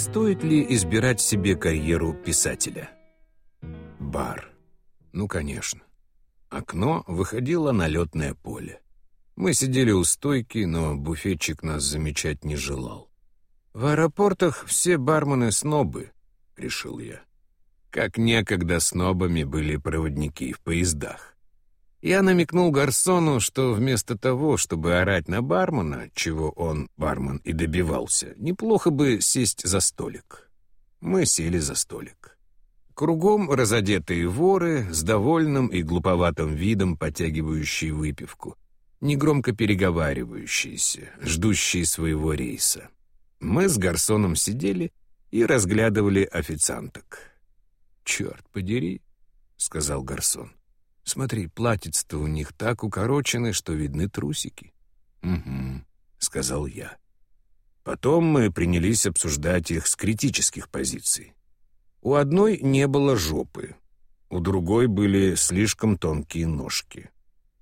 Стоит ли избирать себе карьеру писателя? Бар. Ну, конечно. Окно выходило на летное поле. Мы сидели у стойки, но буфетчик нас замечать не желал. В аэропортах все бармены снобы, решил я. Как некогда снобами были проводники в поездах. Я намекнул Гарсону, что вместо того, чтобы орать на бармена, чего он, бармен, и добивался, неплохо бы сесть за столик. Мы сели за столик. Кругом разодетые воры с довольным и глуповатым видом потягивающие выпивку, негромко переговаривающиеся, ждущие своего рейса. Мы с Гарсоном сидели и разглядывали официанток. «Черт подери», — сказал Гарсон. Смотри, платьица-то у них так укорочены, что видны трусики. Угу, сказал я. Потом мы принялись обсуждать их с критических позиций. У одной не было жопы, у другой были слишком тонкие ножки.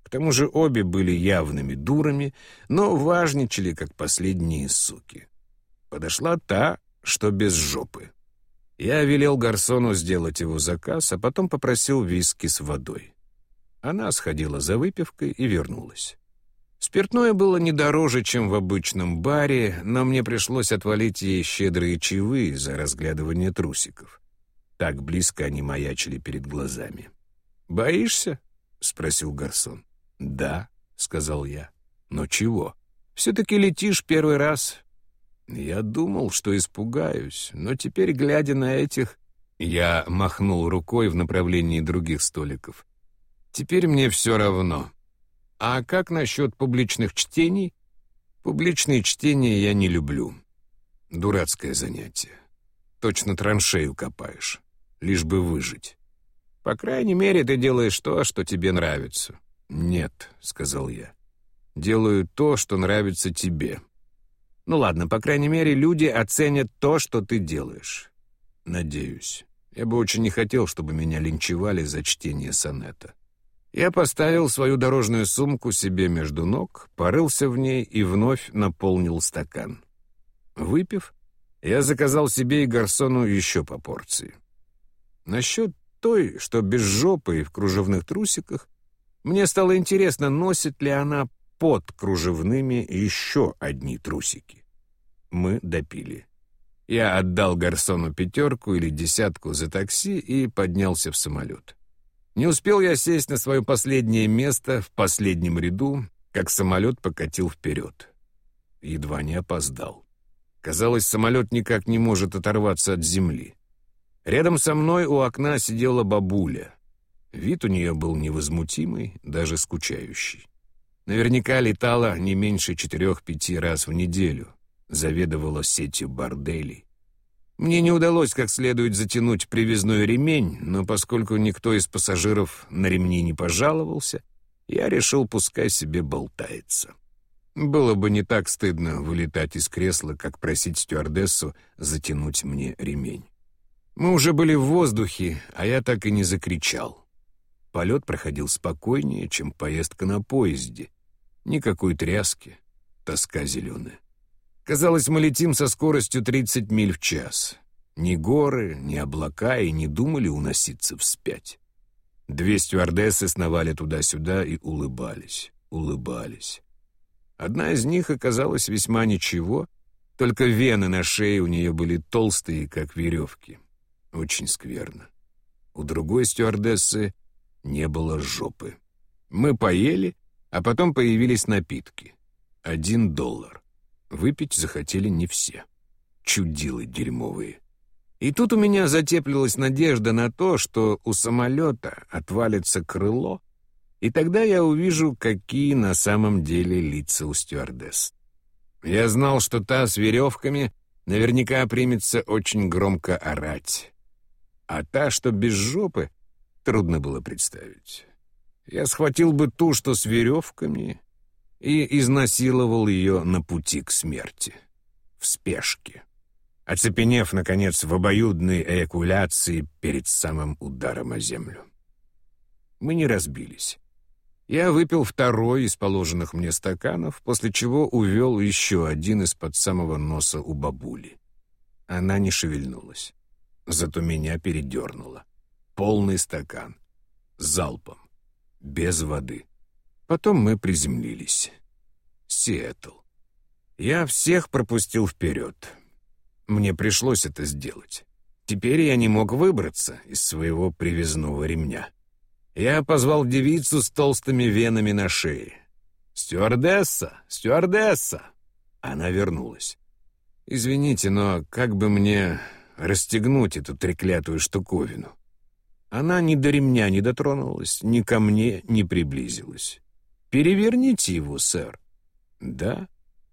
К тому же обе были явными дурами, но важничали, как последние суки. Подошла та, что без жопы. Я велел гарсону сделать его заказ, а потом попросил виски с водой. Она сходила за выпивкой и вернулась. Спиртное было не дороже, чем в обычном баре, но мне пришлось отвалить ей щедрые чаевые за разглядывание трусиков. Так близко они маячили перед глазами. «Боишься?» — спросил Гарсон. «Да», — сказал я. «Но чего? Все-таки летишь первый раз». Я думал, что испугаюсь, но теперь, глядя на этих... Я махнул рукой в направлении других столиков. Теперь мне все равно. А как насчет публичных чтений? Публичные чтения я не люблю. Дурацкое занятие. Точно траншею копаешь, лишь бы выжить. По крайней мере, ты делаешь то, что тебе нравится. Нет, сказал я. Делаю то, что нравится тебе. Ну ладно, по крайней мере, люди оценят то, что ты делаешь. Надеюсь. Я бы очень не хотел, чтобы меня линчевали за чтение сонета. Я поставил свою дорожную сумку себе между ног, порылся в ней и вновь наполнил стакан. Выпив, я заказал себе и гарсону еще по порции. Насчет той, что без жопы и в кружевных трусиках, мне стало интересно, носит ли она под кружевными еще одни трусики. Мы допили. Я отдал гарсону пятерку или десятку за такси и поднялся в самолет. Не успел я сесть на свое последнее место в последнем ряду, как самолет покатил вперед. Едва не опоздал. Казалось, самолет никак не может оторваться от земли. Рядом со мной у окна сидела бабуля. Вид у нее был невозмутимый, даже скучающий. Наверняка летала не меньше четырех-пяти раз в неделю, заведовала сетью борделей. Мне не удалось как следует затянуть привязной ремень, но поскольку никто из пассажиров на ремни не пожаловался, я решил, пускай себе болтается. Было бы не так стыдно вылетать из кресла, как просить стюардессу затянуть мне ремень. Мы уже были в воздухе, а я так и не закричал. Полет проходил спокойнее, чем поездка на поезде. Никакой тряски, тоска зеленая. Казалось, мы летим со скоростью 30 миль в час. Ни горы, ни облака и не думали уноситься вспять. Две стюардессы сновали туда-сюда и улыбались, улыбались. Одна из них оказалась весьма ничего, только вены на шее у нее были толстые, как веревки. Очень скверно. У другой стюардессы не было жопы. Мы поели, а потом появились напитки. Один доллар. Выпить захотели не все. Чудилы дерьмовые. И тут у меня затеплилась надежда на то, что у самолета отвалится крыло, и тогда я увижу, какие на самом деле лица у стюардесс. Я знал, что та с веревками наверняка примется очень громко орать. А та, что без жопы, трудно было представить. Я схватил бы ту, что с веревками, и изнасиловал ее на пути к смерти. В спешке. Оцепенев, наконец, в обоюдной эякуляции перед самым ударом о землю. Мы не разбились. Я выпил второй из положенных мне стаканов, после чего увел еще один из-под самого носа у бабули. Она не шевельнулась. Зато меня передернуло. Полный стакан. Залпом. Без воды. Потом мы приземлились. Сиэтл. Я всех пропустил вперед. Мне пришлось это сделать. Теперь я не мог выбраться из своего привязного ремня. Я позвал девицу с толстыми венами на шее. «Стюардесса! Стюардесса!» Она вернулась. «Извините, но как бы мне расстегнуть эту треклятую штуковину?» Она ни до ремня не дотронулась, ни ко мне не приблизилась. «Переверните его, сэр». «Да.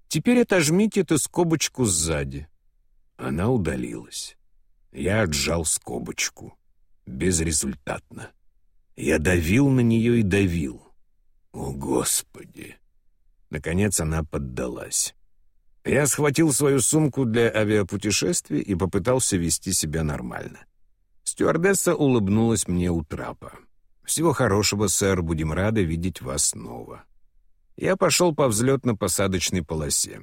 Теперь отожмите эту скобочку сзади». Она удалилась. Я отжал скобочку. Безрезультатно. Я давил на нее и давил. О, Господи! Наконец она поддалась. Я схватил свою сумку для авиапутешествий и попытался вести себя нормально. Стюардесса улыбнулась мне у трапа. «Всего хорошего, сэр, будем рады видеть вас снова». Я пошел по взлетно-посадочной полосе.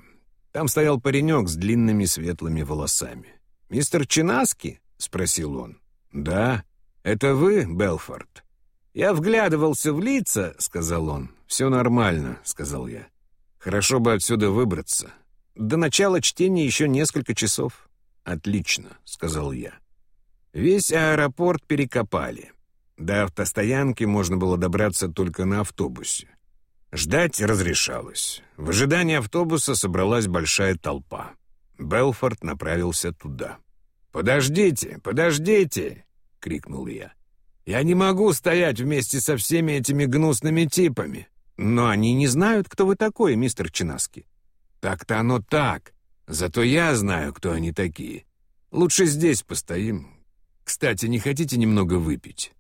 Там стоял паренек с длинными светлыми волосами. «Мистер Чинаски?» — спросил он. «Да. Это вы, Белфорд?» «Я вглядывался в лица», — сказал он. «Все нормально», — сказал я. «Хорошо бы отсюда выбраться. До начала чтения еще несколько часов». «Отлично», — сказал я. Весь аэропорт перекопали. До автостоянки можно было добраться только на автобусе. Ждать разрешалось. В ожидании автобуса собралась большая толпа. Белфорд направился туда. «Подождите, подождите!» — крикнул я. «Я не могу стоять вместе со всеми этими гнусными типами. Но они не знают, кто вы такой, мистер Чинаски». «Так-то оно так. Зато я знаю, кто они такие. Лучше здесь постоим. Кстати, не хотите немного выпить?»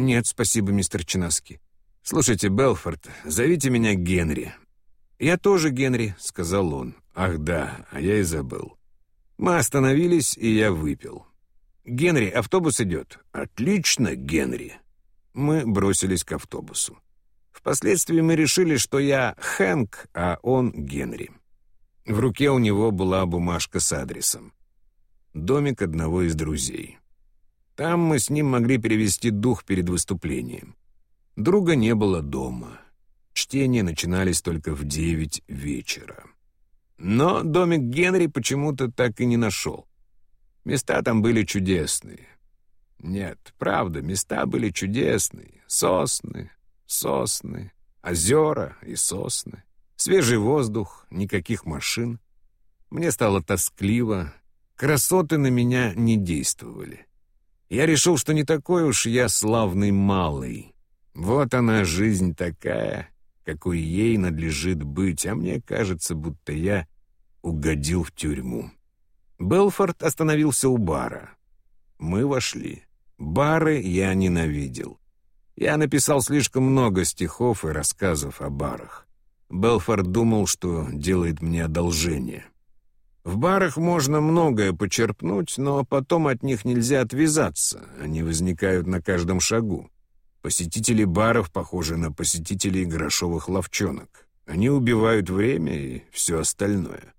«Нет, спасибо, мистер Чинаски. Слушайте, Белфорд, зовите меня Генри». «Я тоже Генри», — сказал он. «Ах да, а я и забыл». Мы остановились, и я выпил. «Генри, автобус идет». «Отлично, Генри». Мы бросились к автобусу. Впоследствии мы решили, что я Хэнк, а он Генри. В руке у него была бумажка с адресом. Домик одного из друзей. Там мы с ним могли перевести дух перед выступлением. Друга не было дома. Чтения начинались только в девять вечера. Но домик Генри почему-то так и не нашел. Места там были чудесные. Нет, правда, места были чудесные. Сосны, сосны, озера и сосны. Свежий воздух, никаких машин. Мне стало тоскливо. Красоты на меня не действовали. Я решил, что не такой уж я славный малый. Вот она, жизнь такая, какой ей надлежит быть, а мне кажется, будто я угодил в тюрьму. Белфорд остановился у бара. Мы вошли. Бары я ненавидел. Я написал слишком много стихов и рассказов о барах. Белфорд думал, что делает мне одолжение. В барах можно многое почерпнуть, но потом от них нельзя отвязаться, они возникают на каждом шагу. Посетители баров похожи на посетителей грошовых ловчонок. Они убивают время и все остальное.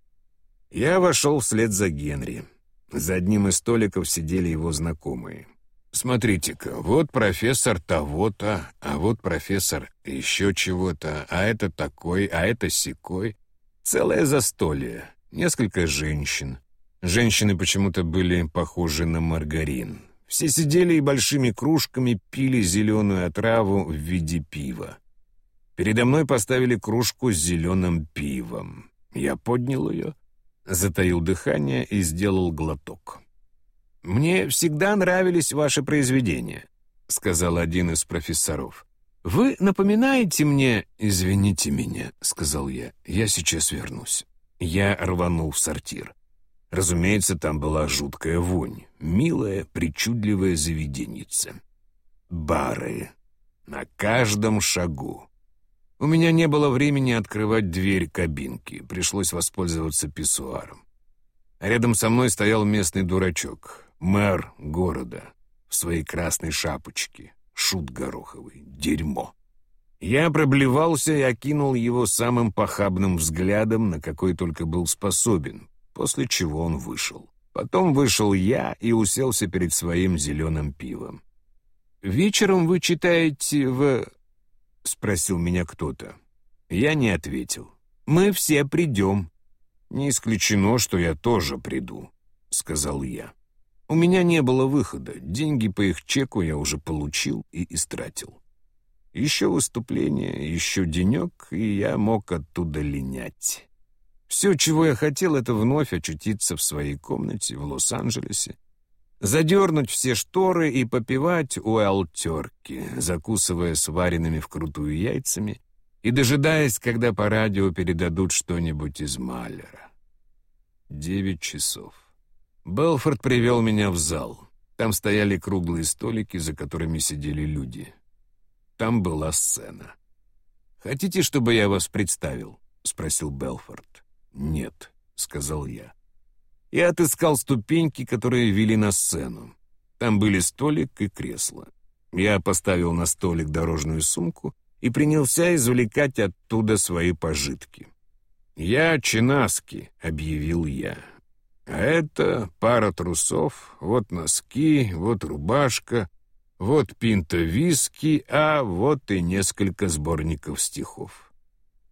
Я вошел вслед за Генри. За одним из столиков сидели его знакомые. «Смотрите-ка, вот профессор того-то, а вот профессор еще чего-то, а это такой, а это секой. Целое застолье. Несколько женщин. Женщины почему-то были похожи на маргарин. Все сидели и большими кружками пили зеленую отраву в виде пива. Передо мной поставили кружку с зеленым пивом. Я поднял ее, затаил дыхание и сделал глоток. «Мне всегда нравились ваши произведения», — сказал один из профессоров. «Вы напоминаете мне...» «Извините меня», — сказал я, — «я сейчас вернусь». Я рванул в сортир. Разумеется, там была жуткая вонь. Милая, причудливая заведенница. Бары. На каждом шагу. У меня не было времени открывать дверь кабинки. Пришлось воспользоваться писсуаром. Рядом со мной стоял местный дурачок. Мэр города. В своей красной шапочке. Шут гороховый. Дерьмо. Я проблевался и окинул его самым похабным взглядом, на какой только был способен, после чего он вышел. Потом вышел я и уселся перед своим зеленым пивом. «Вечером вы читаете в...» — спросил меня кто-то. Я не ответил. «Мы все придем». «Не исключено, что я тоже приду», — сказал я. У меня не было выхода, деньги по их чеку я уже получил и истратил. Еще выступление, еще денек, и я мог оттуда линять. Все, чего я хотел, это вновь очутиться в своей комнате в Лос-Анджелесе, задернуть все шторы и попивать уэлтерки, закусывая сваренными вкрутую яйцами и дожидаясь, когда по радио передадут что-нибудь из Маллера. Девять часов. Белфорд привел меня в зал. Там стояли круглые столики, за которыми сидели люди. Там была сцена. «Хотите, чтобы я вас представил?» — спросил Белфорд. «Нет», — сказал я. Я отыскал ступеньки, которые вели на сцену. Там были столик и кресло. Я поставил на столик дорожную сумку и принялся извлекать оттуда свои пожитки. «Я Чинаски», — объявил я. «А это пара трусов, вот носки, вот рубашка, вот пинта виски, а вот и несколько сборников стихов».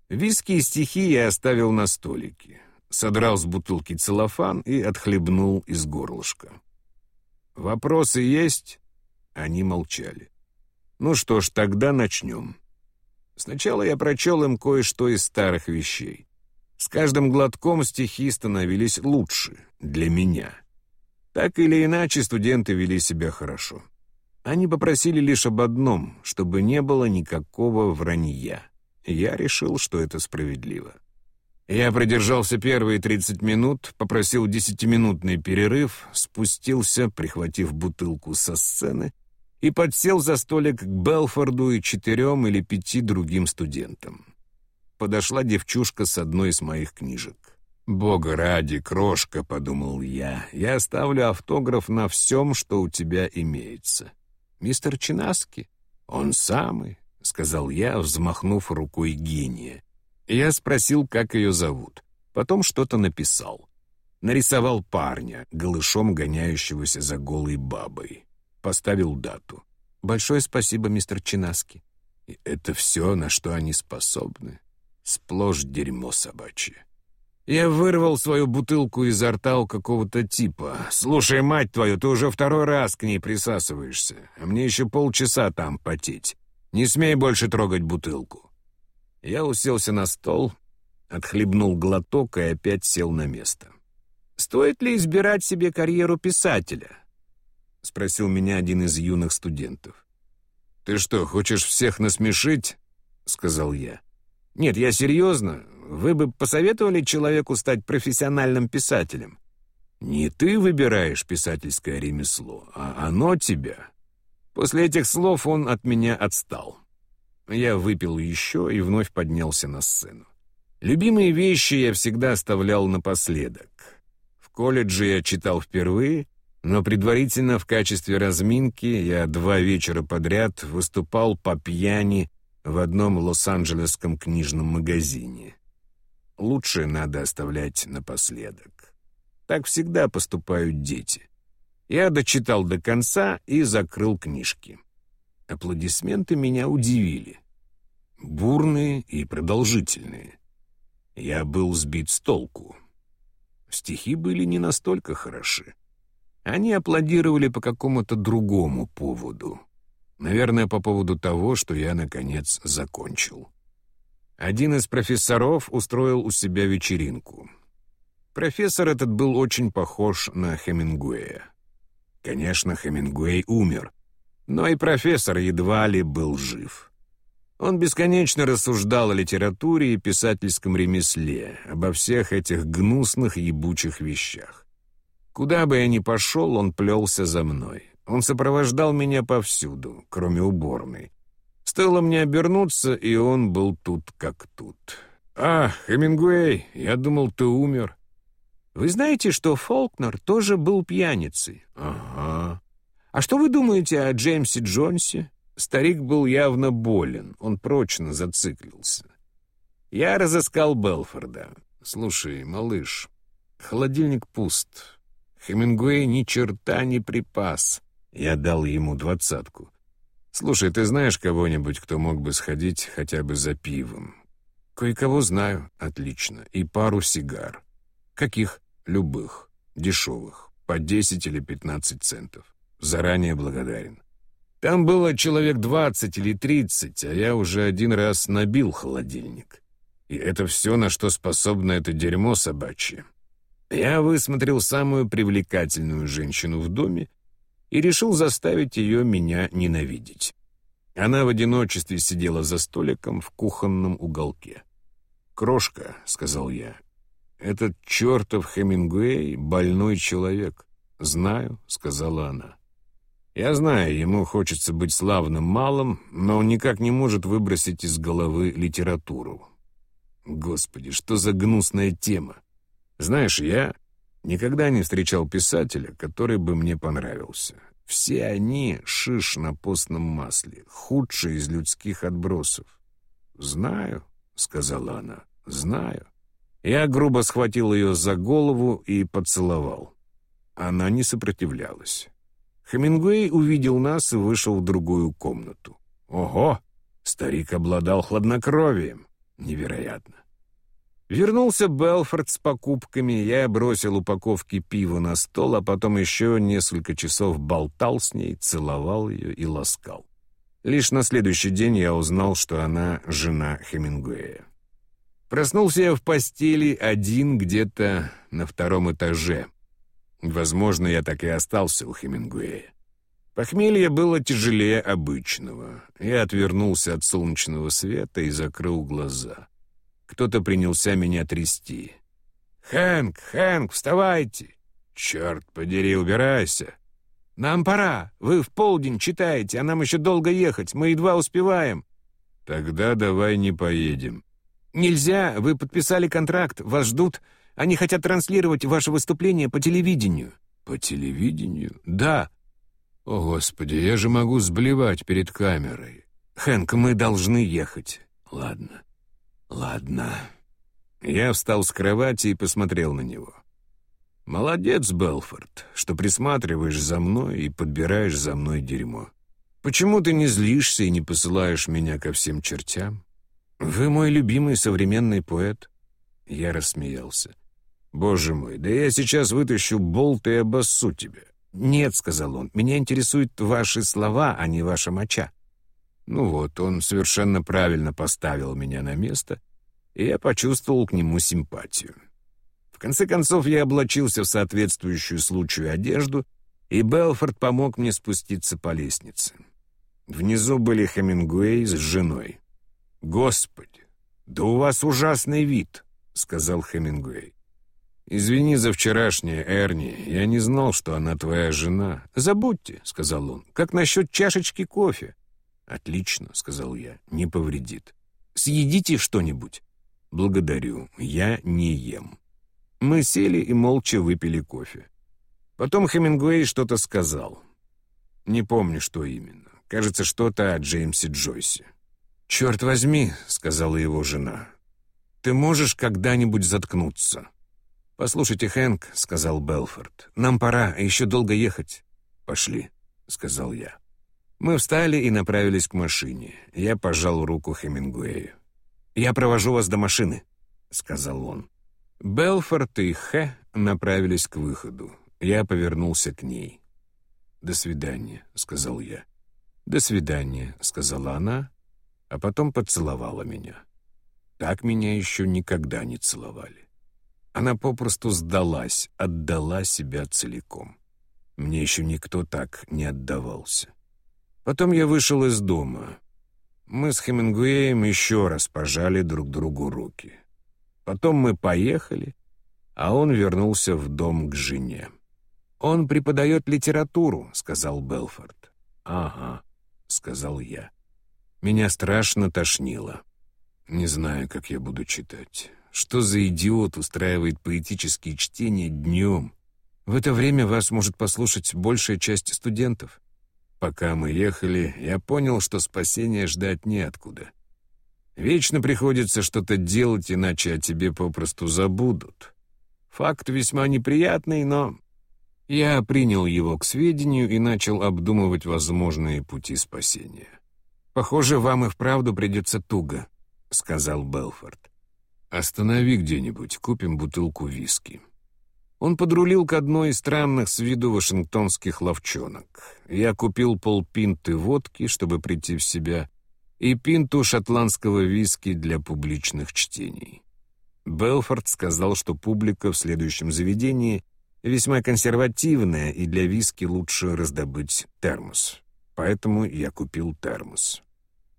Виски и стихи я оставил на столике, содрал с бутылки целлофан и отхлебнул из горлышка. «Вопросы есть?» Они молчали. «Ну что ж, тогда начнем». Сначала я прочел им кое-что из старых вещей. С каждым глотком стихи становились лучше для меня. Так или иначе, студенты вели себя хорошо. Они попросили лишь об одном, чтобы не было никакого вранья. Я решил, что это справедливо. Я продержался первые 30 минут, попросил десятиминутный перерыв, спустился, прихватив бутылку со сцены, и подсел за столик к Белфорду и четырем или пяти другим студентам. Подошла девчушка с одной из моих книжек. «Бога ради, крошка», — подумал я, — «я оставлю автограф на всем, что у тебя имеется». «Мистер Чинаски?» «Он самый», — сказал я, взмахнув рукой гения. Я спросил, как ее зовут. Потом что-то написал. Нарисовал парня, голышом гоняющегося за голой бабой. Поставил дату. «Большое спасибо, мистер Чинаски». И это все, на что они способны. Сплошь дерьмо собачье. Я вырвал свою бутылку изо рта у какого-то типа. «Слушай, мать твою, ты уже второй раз к ней присасываешься, а мне еще полчаса там потеть. Не смей больше трогать бутылку». Я уселся на стол, отхлебнул глоток и опять сел на место. «Стоит ли избирать себе карьеру писателя?» — спросил меня один из юных студентов. «Ты что, хочешь всех насмешить?» — сказал я. «Нет, я серьезно. Вы бы посоветовали человеку стать профессиональным писателем? Не ты выбираешь писательское ремесло, а оно тебя». После этих слов он от меня отстал. Я выпил еще и вновь поднялся на сцену. Любимые вещи я всегда оставлял напоследок. В колледже я читал впервые — но предварительно в качестве разминки я два вечера подряд выступал по пьяни в одном лос-анджелесском книжном магазине. Лучшее надо оставлять напоследок. Так всегда поступают дети. Я дочитал до конца и закрыл книжки. Аплодисменты меня удивили. Бурные и продолжительные. Я был сбит с толку. Стихи были не настолько хороши. Они аплодировали по какому-то другому поводу. Наверное, по поводу того, что я, наконец, закончил. Один из профессоров устроил у себя вечеринку. Профессор этот был очень похож на Хемингуэя. Конечно, Хемингуэй умер, но и профессор едва ли был жив. Он бесконечно рассуждал о литературе и писательском ремесле, обо всех этих гнусных ебучих вещах. Куда бы я ни пошел, он плелся за мной. Он сопровождал меня повсюду, кроме уборной. Стоило мне обернуться, и он был тут как тут. «А, Хемингуэй, я думал, ты умер». «Вы знаете, что Фолкнер тоже был пьяницей?» «Ага». «А что вы думаете о Джеймсе Джонсе?» Старик был явно болен, он прочно зациклился. Я разыскал Белфорда. «Слушай, малыш, холодильник пуст. Хемингуэй ни черта не припас. Я дал ему двадцатку. Слушай, ты знаешь кого-нибудь, кто мог бы сходить хотя бы за пивом? Кое-кого знаю. Отлично. И пару сигар. Каких? Любых. Дешевых. По 10 или 15 центов. Заранее благодарен. Там было человек 20 или 30, а я уже один раз набил холодильник. И это все, на что способно это дерьмо собачье. Я высмотрел самую привлекательную женщину в доме и решил заставить ее меня ненавидеть. Она в одиночестве сидела за столиком в кухонном уголке. «Крошка», — сказал я, — «этот чертов Хемингуэй — больной человек». «Знаю», — сказала она. «Я знаю, ему хочется быть славным малым, но он никак не может выбросить из головы литературу. Господи, что за гнусная тема! Знаешь, я никогда не встречал писателя, который бы мне понравился. Все они шиш на постном масле, худшие из людских отбросов. «Знаю», — сказала она, — «знаю». Я грубо схватил ее за голову и поцеловал. Она не сопротивлялась. Хемингуэй увидел нас и вышел в другую комнату. Ого! Старик обладал хладнокровием. Невероятно. Вернулся Белфорд с покупками, я бросил упаковки пива на стол, а потом еще несколько часов болтал с ней, целовал ее и ласкал. Лишь на следующий день я узнал, что она жена Хемингуэя. Проснулся я в постели один где-то на втором этаже. Возможно, я так и остался у Хемингуэя. Похмелье было тяжелее обычного. Я отвернулся от солнечного света и закрыл глаза. Кто-то принялся меня трясти. «Хэнк, Хэнк, вставайте!» «Черт подери, убирайся!» «Нам пора. Вы в полдень читаете, а нам еще долго ехать. Мы едва успеваем». «Тогда давай не поедем». «Нельзя. Вы подписали контракт. Вас ждут. Они хотят транслировать ваше выступление по телевидению». «По телевидению?» «Да». «О, Господи, я же могу сблевать перед камерой». «Хэнк, мы должны ехать». «Ладно». «Ладно». Я встал с кровати и посмотрел на него. «Молодец, Белфорд, что присматриваешь за мной и подбираешь за мной дерьмо. Почему ты не злишься и не посылаешь меня ко всем чертям? Вы мой любимый современный поэт». Я рассмеялся. «Боже мой, да я сейчас вытащу болт и обоссу тебя». «Нет», — сказал он, — «меня интересуют ваши слова, а не ваша моча». Ну вот, он совершенно правильно поставил меня на место, и я почувствовал к нему симпатию. В конце концов, я облачился в соответствующую случаю одежду, и Белфорд помог мне спуститься по лестнице. Внизу были Хемингуэй с женой. «Господи, да у вас ужасный вид», — сказал Хемингуэй. «Извини за вчерашнее, Эрни, я не знал, что она твоя жена». «Забудьте», — сказал он, — «как насчет чашечки кофе?» «Отлично», — сказал я, — «не повредит». «Съедите что-нибудь». «Благодарю, я не ем». Мы сели и молча выпили кофе. Потом Хемингуэй что-то сказал. Не помню, что именно. Кажется, что-то о Джеймсе Джойсе. «Черт возьми», — сказала его жена, — «ты можешь когда-нибудь заткнуться?» «Послушайте, Хэнк», — сказал Белфорд, — «нам пора, еще долго ехать». «Пошли», — сказал я. Мы встали и направились к машине. Я пожал руку Хемингуэю. «Я провожу вас до машины», — сказал он. Белфорд и Хэ направились к выходу. Я повернулся к ней. «До свидания», — сказал я. «До свидания», — сказала она, а потом поцеловала меня. Так меня еще никогда не целовали. Она попросту сдалась, отдала себя целиком. Мне еще никто так не отдавался. Потом я вышел из дома. Мы с Хемингуэем еще раз пожали друг другу руки. Потом мы поехали, а он вернулся в дом к жене. «Он преподает литературу», — сказал Белфорд. «Ага», — сказал я. Меня страшно тошнило. Не знаю, как я буду читать. Что за идиот устраивает поэтические чтения днем? В это время вас может послушать большая часть студентов. Пока мы ехали, я понял, что спасения ждать неоткуда. Вечно приходится что-то делать, иначе о тебе попросту забудут. Факт весьма неприятный, но Я принял его к сведению и начал обдумывать возможные пути спасения. «Похоже, вам и вправду придется туго», — сказал Белфорд. «Останови где-нибудь, купим бутылку виски». Он подрулил к одной из странных с виду вашингтонских ловчонок. Я купил полпинты водки, чтобы прийти в себя, и пинту шотландского виски для публичных чтений. Белфорд сказал, что публика в следующем заведении весьма консервативная, и для виски лучше раздобыть термос. Поэтому я купил термос.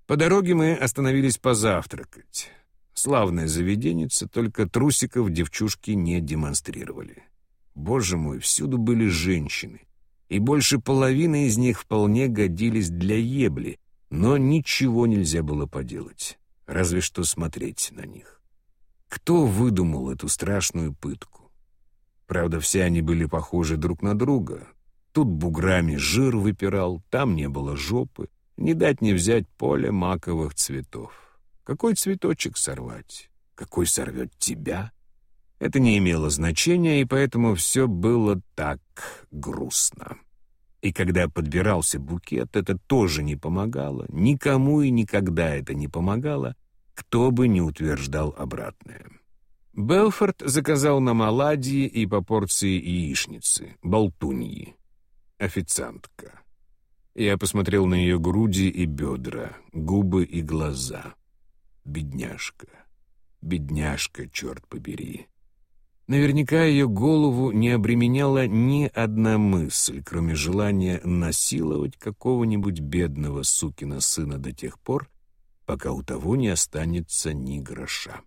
По дороге мы остановились позавтракать. Славная заведеница, только трусиков девчушки не демонстрировали. Боже мой, всюду были женщины. И больше половины из них вполне годились для ебли, но ничего нельзя было поделать, разве что смотреть на них. Кто выдумал эту страшную пытку? Правда, все они были похожи друг на друга. Тут буграми жир выпирал, там не было жопы. Не дать не взять поле маковых цветов. Какой цветочек сорвать? Какой сорвет тебя? Это не имело значения, и поэтому все было так грустно. И когда подбирался букет, это тоже не помогало. Никому и никогда это не помогало, кто бы не утверждал обратное. Белфорд заказал нам оладьи и по порции яичницы, болтуньи. Официантка. Я посмотрел на ее груди и бедра, губы и глаза. Бедняжка. Бедняжка, черт побери. Наверняка ее голову не обременяла ни одна мысль, кроме желания насиловать какого-нибудь бедного сукина сына до тех пор, пока у того не останется ни гроша.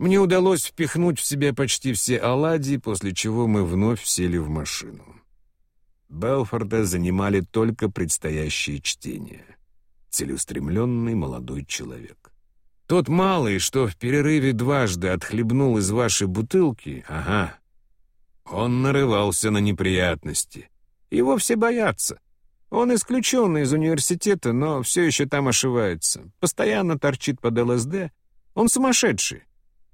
Мне удалось впихнуть в себя почти все оладьи, после чего мы вновь сели в машину. Белфорда занимали только предстоящие чтения. Целеустремленный молодой человек. Тот малый, что в перерыве дважды отхлебнул из вашей бутылки, ага, он нарывался на неприятности. Его все боятся. Он исключенный из университета, но все еще там ошивается. Постоянно торчит под ЛСД. Он сумасшедший.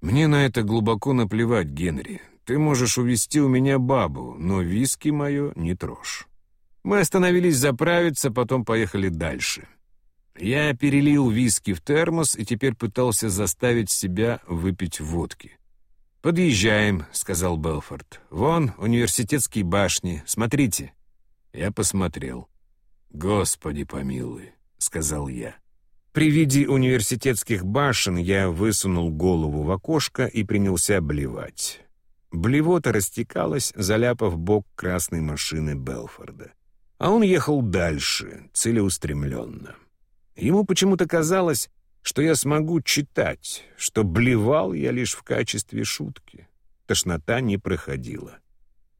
Мне на это глубоко наплевать, Генри. Ты можешь увести у меня бабу, но виски мое не трожь. Мы остановились заправиться, потом поехали дальше. Я перелил виски в термос и теперь пытался заставить себя выпить водки. «Подъезжаем», — сказал Белфорд. «Вон университетские башни. Смотрите». Я посмотрел. «Господи помилуй», — сказал я. При виде университетских башен я высунул голову в окошко и принялся блевать. Блевота растекалась, заляпав бок красной машины Белфорда. А он ехал дальше, целеустремленно. Ему почему-то казалось, что я смогу читать, что блевал я лишь в качестве шутки. Тошнота не проходила.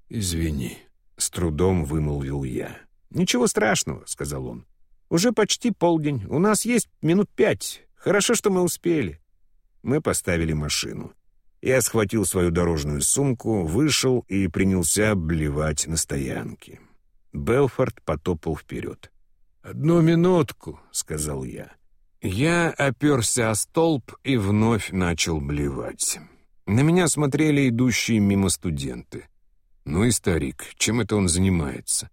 «Извини», — с трудом вымолвил я. «Ничего страшного», — сказал он. «Уже почти полдень. У нас есть минут пять. Хорошо, что мы успели». Мы поставили машину. Я схватил свою дорожную сумку, вышел и принялся обливать на стоянке. Белфорд потопал вперед. «Одну минутку», — сказал я. Я оперся о столб и вновь начал блевать. На меня смотрели идущие мимо студенты. Ну и старик, чем это он занимается?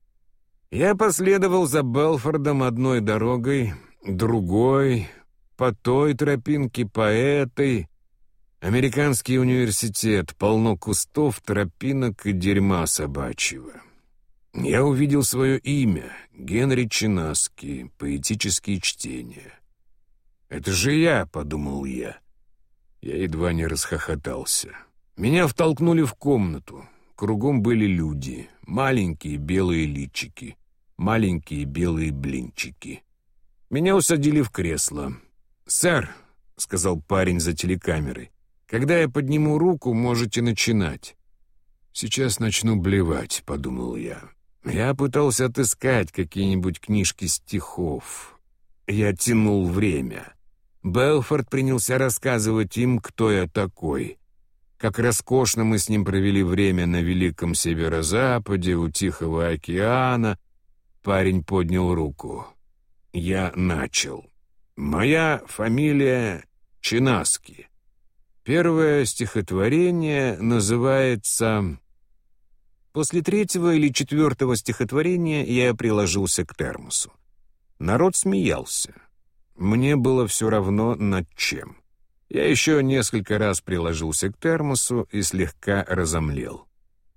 Я последовал за Белфордом одной дорогой, другой, по той тропинке, по этой. Американский университет, полно кустов, тропинок и дерьма собачьего. Я увидел свое имя — Генри Чинаски, поэтические чтения. «Это же я», — подумал я. Я едва не расхохотался. Меня втолкнули в комнату. Кругом были люди, маленькие белые личики, маленькие белые блинчики. Меня усадили в кресло. «Сэр», — сказал парень за телекамерой, — «когда я подниму руку, можете начинать». «Сейчас начну блевать», — подумал я. Я пытался отыскать какие-нибудь книжки стихов. Я тянул время. Белфорд принялся рассказывать им, кто я такой. Как роскошно мы с ним провели время на Великом Северо-Западе, у Тихого океана. Парень поднял руку. Я начал. Моя фамилия Чинаски. Первое стихотворение называется После третьего или четвертого стихотворения я приложился к термосу. Народ смеялся. Мне было все равно над чем. Я еще несколько раз приложился к термосу и слегка разомлел.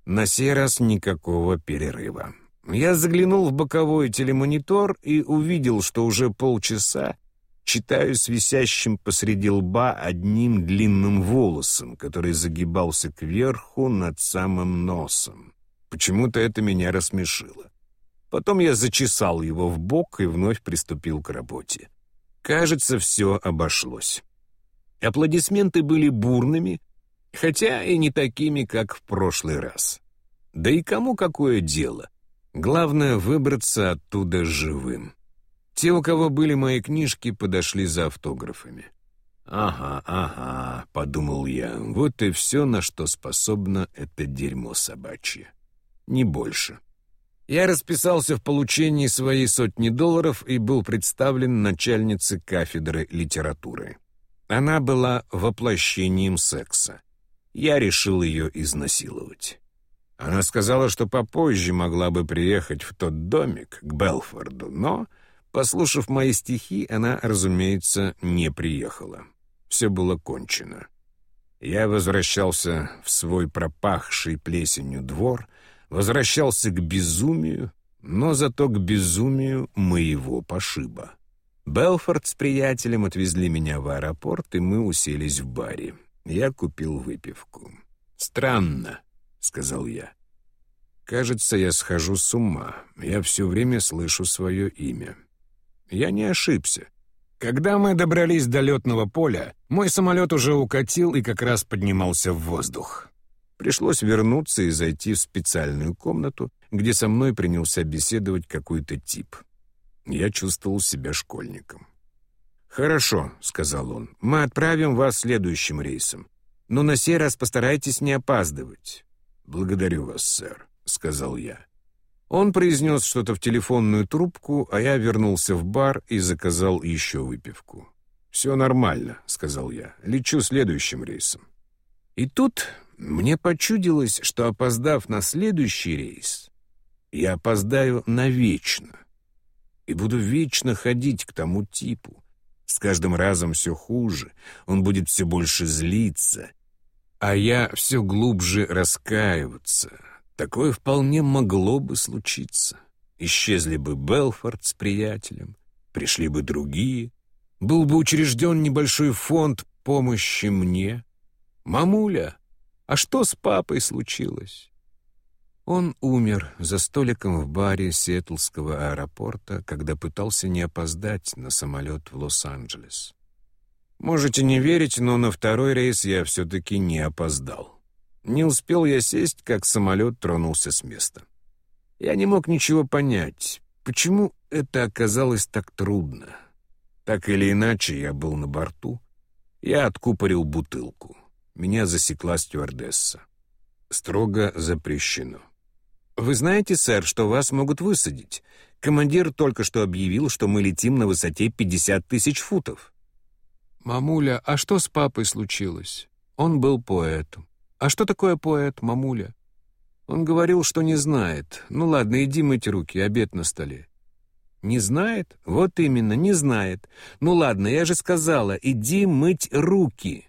На сей раз никакого перерыва. Я заглянул в боковой телемонитор и увидел, что уже полчаса читаю с висящим посреди лба одним длинным волосом, который загибался кверху над самым носом. Почему-то это меня рассмешило. Потом я зачесал его в бок и вновь приступил к работе. Кажется, все обошлось. Аплодисменты были бурными, хотя и не такими, как в прошлый раз. Да и кому какое дело? Главное — выбраться оттуда живым. Те, у кого были мои книжки, подошли за автографами. «Ага, ага», — подумал я, — «вот и все, на что способно это дерьмо собачье. Не больше». Я расписался в получении своей сотни долларов и был представлен начальнице кафедры литературы. Она была воплощением секса. Я решил ее изнасиловать. Она сказала, что попозже могла бы приехать в тот домик к Белфорду, но, послушав мои стихи, она, разумеется, не приехала. Все было кончено. Я возвращался в свой пропахший плесенью двор, возвращался к безумию, но зато к безумию моего пошиба. Белфорд с приятелем отвезли меня в аэропорт, и мы уселись в баре. Я купил выпивку. «Странно», — сказал я. «Кажется, я схожу с ума. Я все время слышу свое имя». Я не ошибся. Когда мы добрались до летного поля, мой самолет уже укатил и как раз поднимался в воздух. Пришлось вернуться и зайти в специальную комнату, где со мной принялся беседовать какой-то тип. Я чувствовал себя школьником. «Хорошо», — сказал он, — «мы отправим вас следующим рейсом. Но на сей раз постарайтесь не опаздывать». «Благодарю вас, сэр», — сказал я. Он произнес что-то в телефонную трубку, а я вернулся в бар и заказал еще выпивку. «Все нормально», — сказал я. «Лечу следующим рейсом». И тут мне почудилось, что, опоздав на следующий рейс, я опоздаю навечно и буду вечно ходить к тому типу. С каждым разом все хуже, он будет все больше злиться, а я все глубже раскаиваться. Такое вполне могло бы случиться. Исчезли бы Белфорд с приятелем, пришли бы другие, был бы учрежден небольшой фонд помощи мне. Мамуля, а что с папой случилось? Он умер за столиком в баре Сиэтлского аэропорта, когда пытался не опоздать на самолет в Лос-Анджелес. Можете не верить, но на второй рейс я все-таки не опоздал. Не успел я сесть, как самолет тронулся с места. Я не мог ничего понять, почему это оказалось так трудно. Так или иначе, я был на борту. Я откупорил бутылку. Меня засекла стюардесса. Строго запрещено. «Вы знаете, сэр, что вас могут высадить? Командир только что объявил, что мы летим на высоте 50 тысяч футов». «Мамуля, а что с папой случилось? Он был поэтом. А что такое поэт, мамуля?» Он говорил, что не знает. Ну ладно, иди мыть руки, обед на столе. Не знает? Вот именно, не знает. Ну ладно, я же сказала, иди мыть руки.